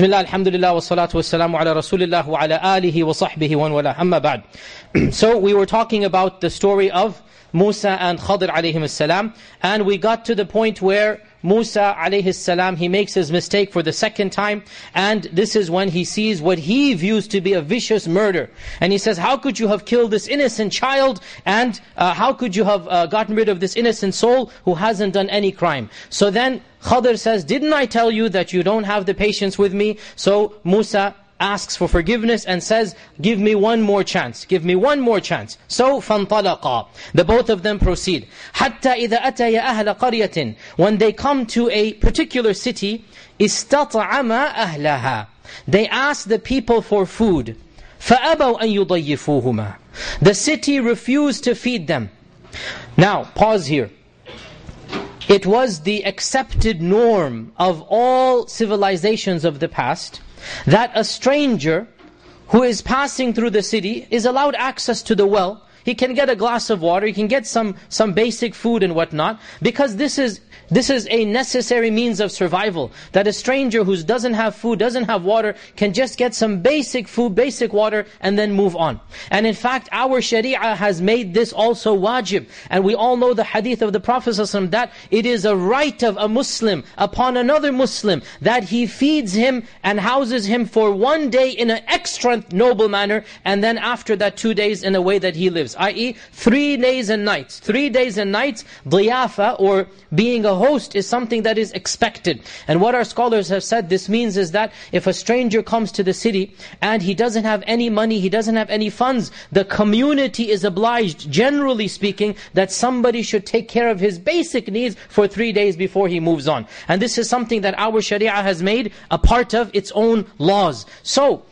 Bismillah, alhamdulillah, wa salatu wa ala rasulillah wa ala alihi wa wa wala. Amma so we were talking about the story of Musa and Khadir alayhim salam, and we got to the point where Musa alayhi salam he makes his mistake for the second time and this is when he sees what he views to be a vicious murder. And he says how could you have killed this innocent child? And uh, how could you have uh, gotten rid of this innocent soul who hasn't done any crime? So then Khadr says didn't I tell you that you don't have the patience with me? So Musa asks for forgiveness and says, give me one more chance, give me one more chance. So, فَانْطَلَقَا The both of them proceed. حَتَّى إِذَا أَتَيَ أَهْلَ قَرْيَةٍ When they come to a particular city, إِسْتَطْعَمَا أَهْلَهَا They ask the people for food. فَأَبَوْا أَن يُضَيِّفُوهُمَا The city refused to feed them. Now, pause here. It was the accepted norm of all civilizations of the past that a stranger who is passing through the city is allowed access to the well. He can get a glass of water, he can get some, some basic food and whatnot, because this is this is a necessary means of survival. That a stranger who doesn't have food, doesn't have water, can just get some basic food, basic water, and then move on. And in fact, our sharia has made this also wajib. And we all know the hadith of the Prophet ﷺ that it is a right of a Muslim upon another Muslim that he feeds him and houses him for one day in an extra noble manner, and then after that two days in a way that he lives. I.e., three days and nights. Three days and nights, diyafa, or being a host is something that is expected. And what our scholars have said, this means is that if a stranger comes to the city and he doesn't have any money, he doesn't have any funds, the community is obliged, generally speaking, that somebody should take care of his basic needs for three days before he moves on. And this is something that our sharia has made a part of its own laws. So,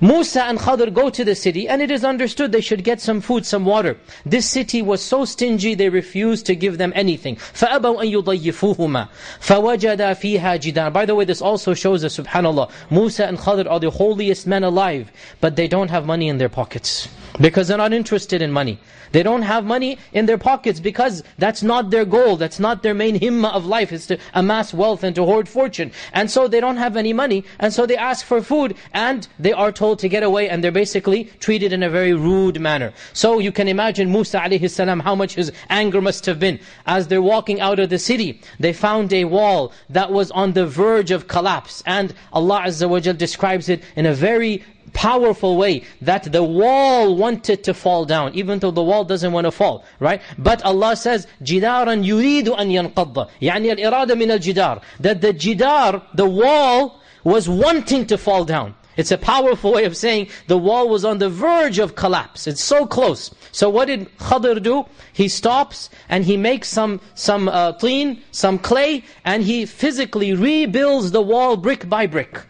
Musa and Khadir go to the city and it is understood they should get some food, some water. This city was so stingy they refused to give them anything. فَأَبَوْا أَن يُضَيِّفُوهُمَا فَوَجَدَ فِيهَا جِدَارًا By the way, this also shows us, subhanAllah, Musa and Khadir are the holiest men alive, but they don't have money in their pockets. Because they're not interested in money. They don't have money in their pockets because that's not their goal. That's not their main himma of life is to amass wealth and to hoard fortune. And so they don't have any money. And so they ask for food and they are told to get away and they're basically treated in a very rude manner. So you can imagine Musa alayhi salam, how much his anger must have been. As they're walking out of the city, they found a wall that was on the verge of collapse. And Allah Azza wa Jal describes it in a very powerful way that the wall wanted to fall down even though the wall doesn't want to fall right but Allah says جدارا يريد أن ينقض يعني الإرادة من الجدار that the jidar the wall was wanting to fall down it's a powerful way of saying the wall was on the verge of collapse. It's so close. So what did Khadir do? He stops and he makes some some uh, clean, some clay, and he physically rebuilds the wall brick by brick.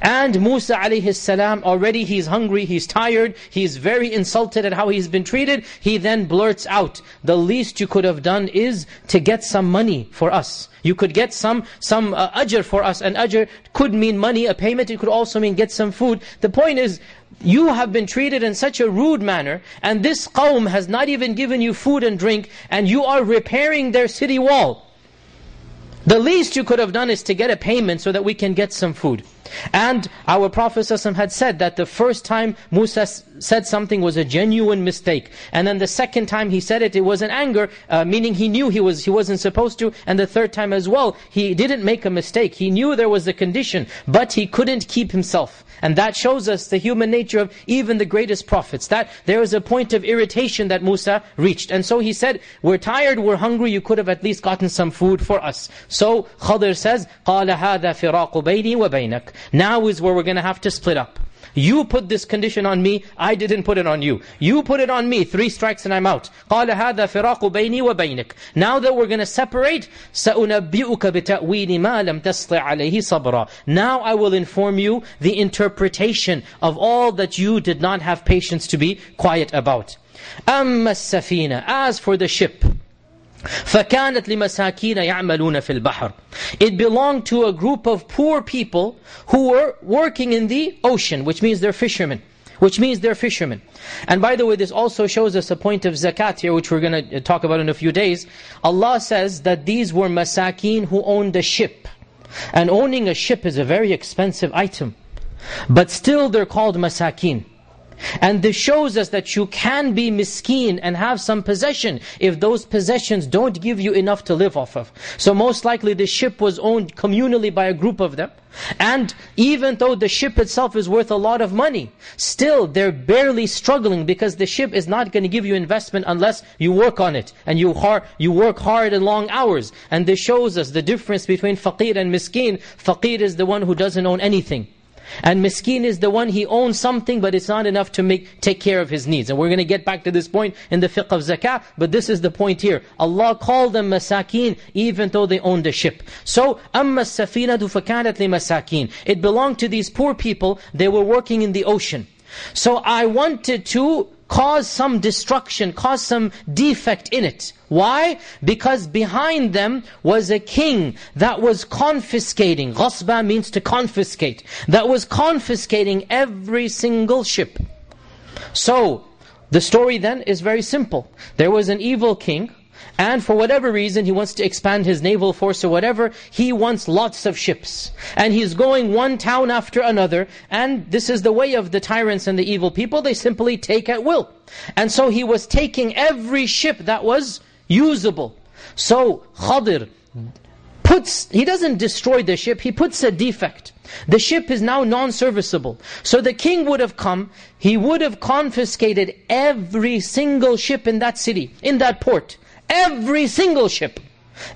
And Musa alayhi salam, already he's hungry, he's tired, he's very insulted at how he's been treated. He then blurts out, the least you could have done is to get some money for us. You could get some some uh, ajr for us. And ajr could mean money, a payment. It could also mean get some food. The point is, you have been treated in such a rude manner, and this qawm has not even given you food and drink, and you are repairing their city wall. The least you could have done is to get a payment so that we can get some food. And our Prophet ﷺ had said that the first time Musa said something was a genuine mistake. And then the second time he said it, it was an anger, uh, meaning he knew he, was, he wasn't supposed to. And the third time as well, he didn't make a mistake. He knew there was a condition, but he couldn't keep himself. And that shows us the human nature of even the greatest prophets. That there was a point of irritation that Musa reached. And so he said, we're tired, we're hungry, you could have at least gotten some food for us. So Khadir says, قَالَ هَذَا فِرَاقُ بَيْنِي وَبَيْنَكَ Now is where we're going to have to split up. You put this condition on me, I didn't put it on you. You put it on me, three strikes and I'm out. قَالَ هَذَا فِرَاقُ بَيْنِي وَبَيْنِكَ Now that we're going to separate, سَأُنَبِّئُكَ بِتَأْوِيلِ مَا لَمْ تَسْطِعْ عَلَيْهِ صَبْرًا Now I will inform you the interpretation of all that you did not have patience to be quiet about. أَمَّا السَّفِينَ As for the ship, فَكَانَتْ لِمَسَاكِينَ يَعْمَلُونَ فِي الْبَحْرِ It belonged to a group of poor people who were working in the ocean, which means they're fishermen. Which means they're fishermen. And by the way, this also shows us a point of zakat here, which we're going to talk about in a few days. Allah says that these were masakin who owned a ship. And owning a ship is a very expensive item. But still they're called masakin. And this shows us that you can be miskeen and have some possession if those possessions don't give you enough to live off of. So most likely the ship was owned communally by a group of them. And even though the ship itself is worth a lot of money, still they're barely struggling because the ship is not going to give you investment unless you work on it. And you, hard, you work hard and long hours. And this shows us the difference between faqir and miskeen. Faqir is the one who doesn't own anything. And miskin is the one, he owns something, but it's not enough to make take care of his needs. And we're going to get back to this point in the fiqh of zakah, but this is the point here. Allah called them masakin, even though they owned a ship. So, أَمَّا السَّفِينَةُ فَكَانَتْ لِمَسَاكِينَ It belonged to these poor people, they were working in the ocean. So I wanted to cause some destruction, cause some defect in it. Why? Because behind them was a king that was confiscating. Ghasba means to confiscate. That was confiscating every single ship. So, the story then is very simple. There was an evil king and for whatever reason, he wants to expand his naval force or whatever, he wants lots of ships. And he's going one town after another, and this is the way of the tyrants and the evil people, they simply take at will. And so he was taking every ship that was usable. So Khadir puts, he doesn't destroy the ship, he puts a defect. The ship is now non-serviceable. So the king would have come, he would have confiscated every single ship in that city, in that port. Every single ship.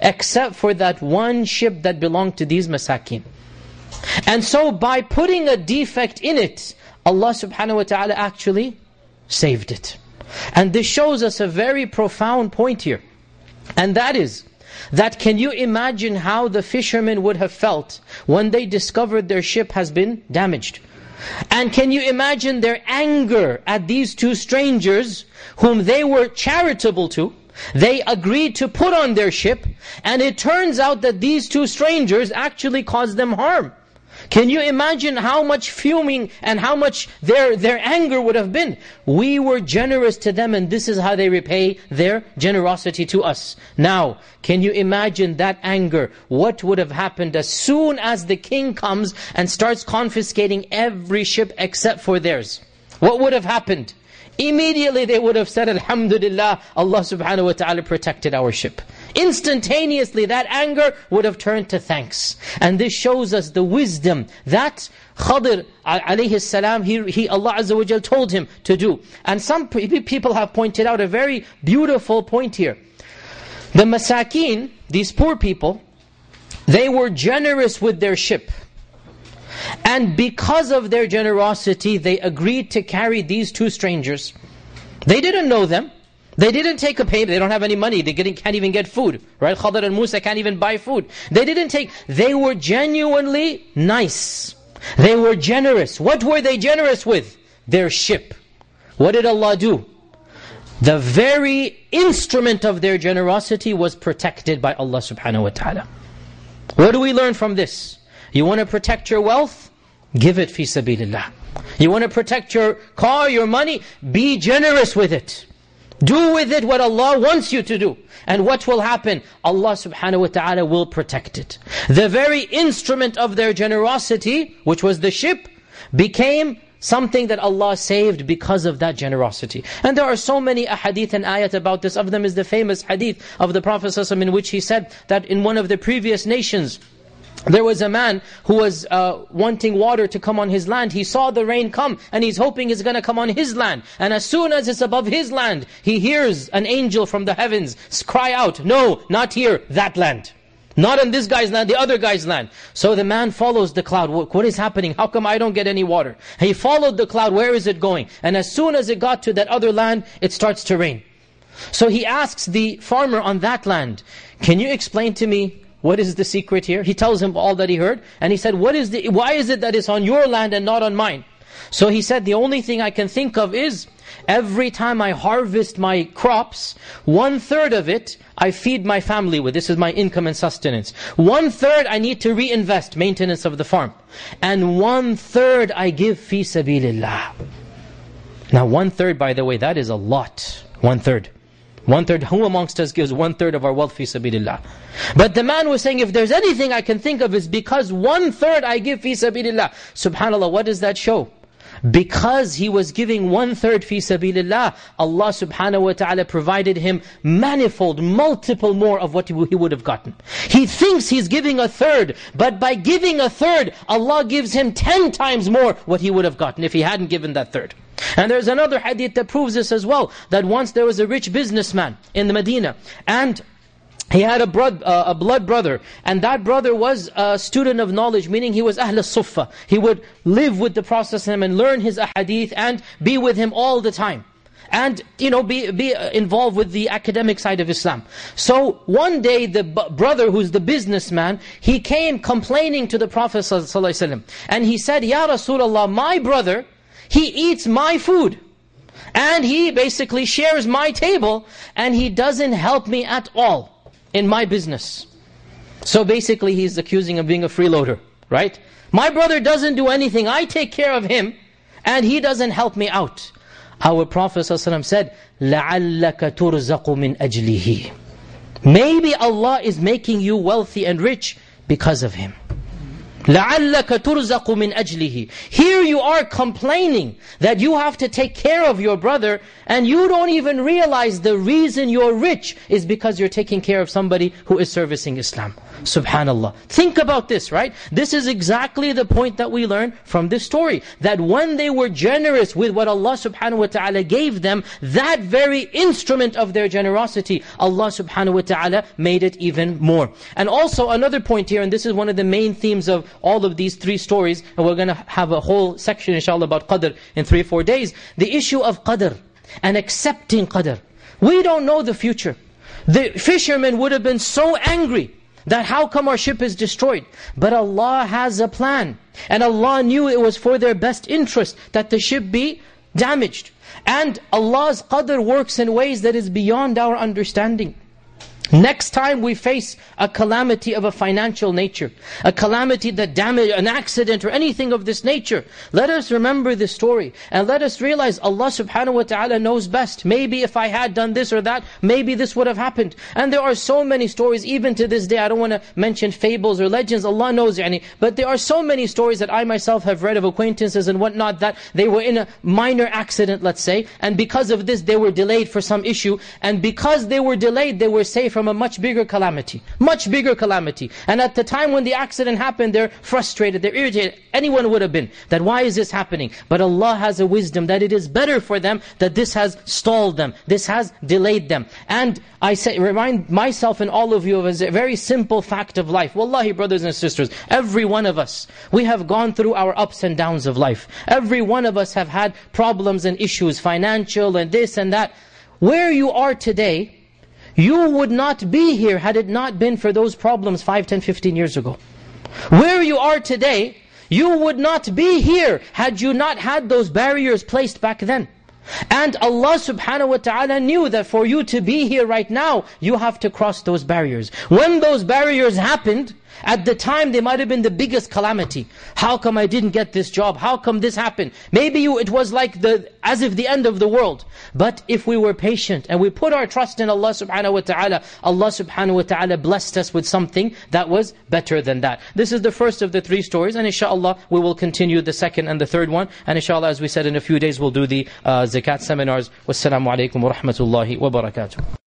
Except for that one ship that belonged to these masakin. And so by putting a defect in it, Allah subhanahu wa ta'ala actually saved it. And this shows us a very profound point here. And that is, that can you imagine how the fishermen would have felt when they discovered their ship has been damaged? And can you imagine their anger at these two strangers whom they were charitable to, they agreed to put on their ship, and it turns out that these two strangers actually caused them harm. Can you imagine how much fuming and how much their, their anger would have been? We were generous to them and this is how they repay their generosity to us. Now, can you imagine that anger? What would have happened as soon as the king comes and starts confiscating every ship except for theirs? What would have happened? Immediately they would have said, Alhamdulillah, Allah subhanahu wa ta'ala protected our ship. Instantaneously that anger would have turned to thanks. And this shows us the wisdom that Khadir alayhi salam, he, he, Allah Azza wa Jal told him to do. And some people have pointed out a very beautiful point here. The masakin, these poor people, they were generous with their ship. And because of their generosity, they agreed to carry these two strangers. They didn't know them. They didn't take a payment. They don't have any money. They can't even get food. Right? Khadir and Musa can't even buy food. They didn't take... They were genuinely nice. They were generous. What were they generous with? Their ship. What did Allah do? The very instrument of their generosity was protected by Allah subhanahu wa ta'ala. What do we learn from this? You want to protect your wealth? Give it fi sabilillah. You want to protect your car, your money? Be generous with it. Do with it what Allah wants you to do. And what will happen? Allah subhanahu wa ta'ala will protect it. The very instrument of their generosity, which was the ship, became something that Allah saved because of that generosity. And there are so many ahadith and ayat about this. Of them is the famous hadith of the Prophet ﷺ in which he said that in one of the previous nations, there was a man who was uh, wanting water to come on his land. He saw the rain come and he's hoping it's going to come on his land. And as soon as it's above his land, he hears an angel from the heavens cry out, No, not here, that land. Not in this guy's land, the other guy's land. So the man follows the cloud. What is happening? How come I don't get any water? He followed the cloud. Where is it going? And as soon as it got to that other land, it starts to rain. So he asks the farmer on that land, can you explain to me what is the secret here? He tells him all that he heard. And he said, what is the, why is it that it's on your land and not on mine? So he said, the only thing I can think of is, every time I harvest my crops, one third of it I feed my family with. This is my income and sustenance. One third I need to reinvest, maintenance of the farm. And one third I give fi sabilillah. Now one third, by the way, that is a lot. One third. One third, who amongst us gives one third of our wealth fi sabilillah? But the man was saying, if there's anything I can think of, is because one third I give fi sabilillah. Subhanallah, what does that show? Because he was giving one-third fi sabilillah, Allah subhanahu wa ta'ala provided him manifold, multiple more of what he would have gotten. He thinks he's giving a third, but by giving a third, Allah gives him ten times more what he would have gotten if he hadn't given that third. And there's another hadith that proves this as well, that once there was a rich businessman in the Medina, and he had a, blood, uh, a blood brother, and that brother was a student of knowledge, meaning he was Ahl Suffah. He would live with the Prophet and learn his ahadith and be with him all the time. And, you know, be, be involved with the academic side of Islam. So, one day, the brother who's the businessman, he came complaining to the Prophet ﷺ. And he said, Ya Rasulullah, my brother, he eats my food. And he basically shares my table, and he doesn't help me at all in my business. So basically he's accusing of being a freeloader, right? My brother doesn't do anything, I take care of him, and he doesn't help me out. Our Prophet ﷺ said, لَعَلَّكَ تُرْزَقُ مِنْ أَجْلِهِ Maybe Allah is making you wealthy and rich because of him. لَعَلَّكَ تُرْزَقُ مِنْ أَجْلِهِ Here you are complaining that you have to take care of your brother and you don't even realize the reason you're rich is because you're taking care of somebody who is servicing Islam. Subhanallah. Think about this, right? This is exactly the point that we learn from this story. That when they were generous with what Allah subhanahu wa ta'ala gave them, that very instrument of their generosity, Allah subhanahu wa ta'ala made it even more. And also another point here, and this is one of the main themes of all of these three stories, and we're going to have a whole section inshallah about qadr in three or four days. The issue of qadr and accepting qadr. We don't know the future. The fishermen would have been so angry that how come our ship is destroyed? But Allah has a plan. And Allah knew it was for their best interest that the ship be damaged. And Allah's qadr works in ways that is beyond our understanding. Next time we face a calamity of a financial nature, a calamity that damage, an accident or anything of this nature, let us remember this story and let us realize Allah subhanahu wa ta'ala knows best. Maybe if I had done this or that, maybe this would have happened. And there are so many stories, even to this day, I don't want to mention fables or legends, Allah knows yani, but there are so many stories that I myself have read of acquaintances and whatnot that they were in a minor accident, let's say, and because of this they were delayed for some issue, and because they were delayed, they were safe from a much bigger calamity. Much bigger calamity. And at the time when the accident happened, they're frustrated, they're irritated. Anyone would have been. That why is this happening? But Allah has a wisdom that it is better for them that this has stalled them. This has delayed them. And I say, remind myself and all of you of a very simple fact of life. Wallahi, brothers and sisters, every one of us, we have gone through our ups and downs of life. Every one of us have had problems and issues, financial and this and that. Where you are today, you would not be here had it not been for those problems 5, 10, 15 years ago. Where you are today, you would not be here had you not had those barriers placed back then. And Allah subhanahu wa ta'ala knew that for you to be here right now, you have to cross those barriers. When those barriers happened, at the time, they might have been the biggest calamity. How come I didn't get this job? How come this happened? Maybe you, it was like the as if the end of the world. But if we were patient and we put our trust in Allah subhanahu wa ta'ala, Allah subhanahu wa ta'ala blessed us with something that was better than that. This is the first of the three stories. And inshallah, we will continue the second and the third one. And inshallah, as we said, in a few days, we'll do the uh, zakat seminars. Wassalamu alaikum wa rahmatullahi wa barakatuh.